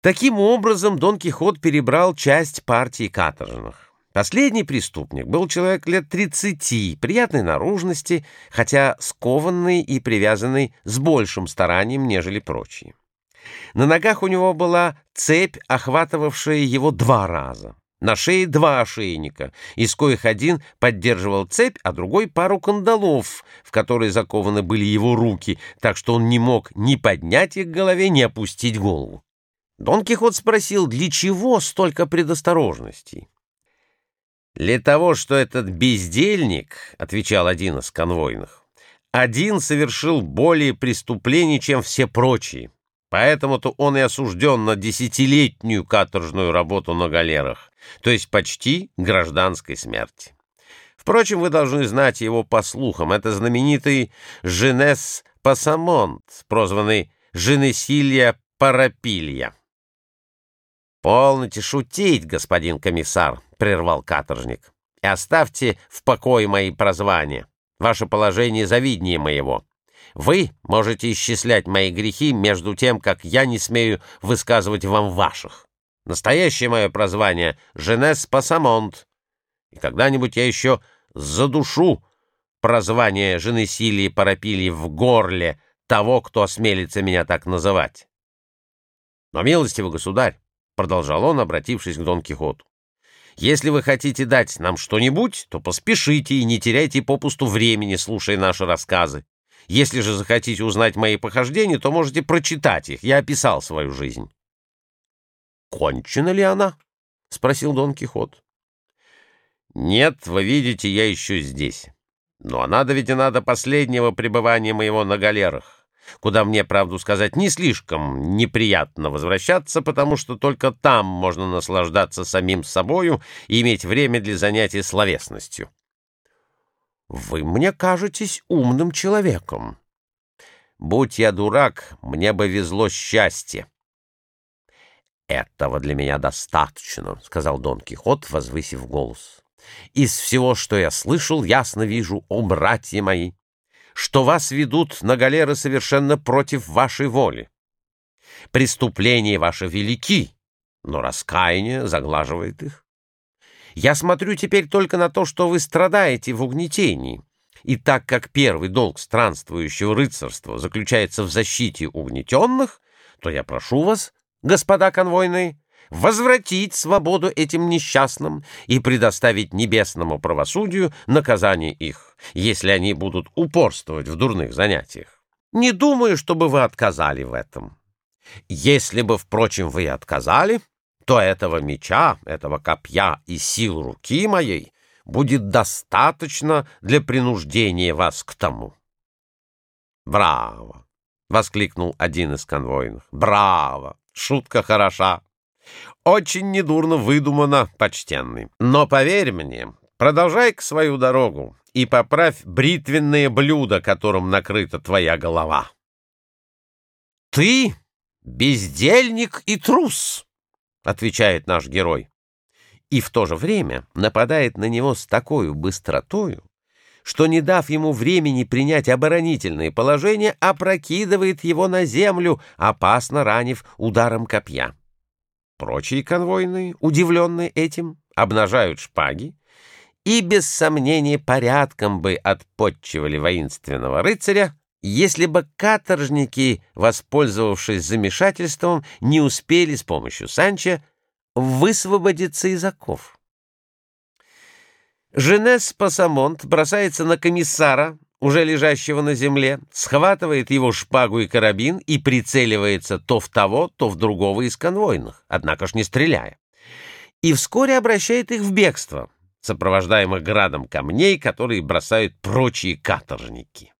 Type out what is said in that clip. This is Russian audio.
Таким образом, Дон Кихот перебрал часть партии каторжных. Последний преступник был человек лет 30, приятной наружности, хотя скованный и привязанный с большим старанием, нежели прочие. На ногах у него была цепь, охватывавшая его два раза. На шее два ошейника, из коих один поддерживал цепь, а другой — пару кандалов, в которые закованы были его руки, так что он не мог ни поднять их к голове, ни опустить голову. Дон Кихот спросил, для чего столько предосторожностей? «Для того, что этот бездельник, — отвечал один из конвойных, — один совершил более преступлений, чем все прочие». Поэтому-то он и осужден на десятилетнюю каторжную работу на галерах, то есть почти гражданской смерти. Впрочем, вы должны знать его по слухам. Это знаменитый Женес Пасамонт, прозванный Женесилья Парапилья. «Полноте шутить, господин комиссар», — прервал каторжник, — «и оставьте в покое мои прозвания. Ваше положение завиднее моего». Вы можете исчислять мои грехи между тем, как я не смею высказывать вам ваших. Настоящее мое прозвание — Женес Пасамонт. И когда-нибудь я еще задушу прозвание жены Силии Парапилии в горле того, кто осмелится меня так называть. Но, милостивый государь, — продолжал он, обратившись к Дон Кихоту, — если вы хотите дать нам что-нибудь, то поспешите и не теряйте попусту времени, слушая наши рассказы. Если же захотите узнать мои похождения, то можете прочитать их. Я описал свою жизнь. — Кончена ли она? — спросил Дон Кихот. — Нет, вы видите, я еще здесь. Но она доведена до последнего пребывания моего на галерах, куда мне, правду сказать, не слишком неприятно возвращаться, потому что только там можно наслаждаться самим собою и иметь время для занятий словесностью. Вы мне кажетесь умным человеком. Будь я дурак, мне бы везло счастье. Этого для меня достаточно, — сказал Дон Кихот, возвысив голос. Из всего, что я слышал, ясно вижу, о, братья мои, что вас ведут на галеры совершенно против вашей воли. Преступления ваши велики, но раскаяние заглаживает их. Я смотрю теперь только на то, что вы страдаете в угнетении. И так как первый долг странствующего рыцарства заключается в защите угнетенных, то я прошу вас, господа конвойные, возвратить свободу этим несчастным и предоставить небесному правосудию наказание их, если они будут упорствовать в дурных занятиях. Не думаю, чтобы вы отказали в этом. Если бы, впрочем, вы отказали, то этого меча, этого копья и сил руки моей будет достаточно для принуждения вас к тому. «Браво!» — воскликнул один из конвойных. «Браво! Шутка хороша! Очень недурно выдумана, почтенный. Но поверь мне, продолжай-ка свою дорогу и поправь бритвенное блюдо, которым накрыта твоя голова». «Ты бездельник и трус!» отвечает наш герой, и в то же время нападает на него с такой быстротою, что, не дав ему времени принять оборонительное положение, опрокидывает его на землю, опасно ранив ударом копья. Прочие конвойные, удивленные этим, обнажают шпаги и, без сомнения, порядком бы отпотчивали воинственного рыцаря, если бы каторжники, воспользовавшись замешательством, не успели с помощью Санча высвободиться из оков. Женес Пасамонт бросается на комиссара, уже лежащего на земле, схватывает его шпагу и карабин и прицеливается то в того, то в другого из конвойных, однако ж не стреляя. И вскоре обращает их в бегство, сопровождаемых градом камней, которые бросают прочие каторжники.